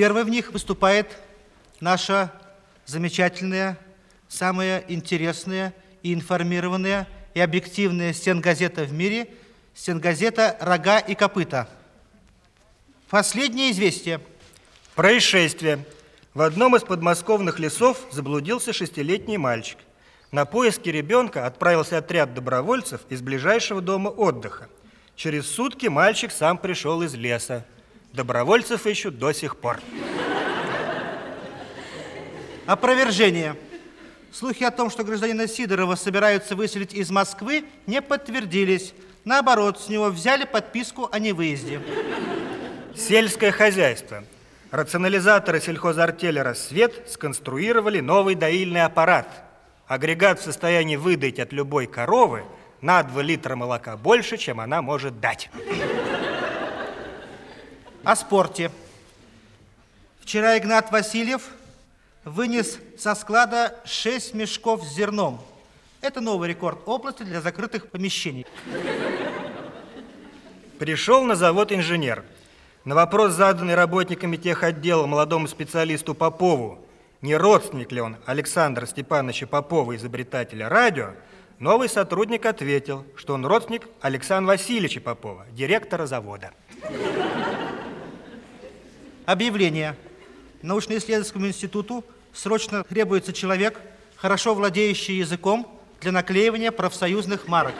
Первой в них выступает наша замечательная, самая интересная и информированная и объективная стенгазета в мире – стенгазета «Рога и копыта». Последнее известие. Происшествие. В одном из подмосковных лесов заблудился шестилетний мальчик. На поиски ребенка отправился отряд добровольцев из ближайшего дома отдыха. Через сутки мальчик сам пришел из леса. Добровольцев ищут до сих пор. Опровержение. Слухи о том, что гражданина Сидорова собираются выселить из Москвы, не подтвердились. Наоборот, с него взяли подписку о невыезде. Сельское хозяйство. Рационализаторы сельхозартели «Рассвет» сконструировали новый доильный аппарат. Агрегат в состоянии выдать от любой коровы на 2 литра молока больше, чем она может дать. О спорте. Вчера Игнат Васильев вынес со склада 6 мешков с зерном. Это новый рекорд области для закрытых помещений. Пришел на завод инженер. На вопрос, заданный работниками техотдела молодому специалисту Попову, не родственник ли он Александра Степановича Попова, изобретателя радио, новый сотрудник ответил, что он родственник Александра Васильевича Попова, директора завода. Объявление. Научно-исследовательскому институту срочно требуется человек, хорошо владеющий языком для наклеивания профсоюзных марок.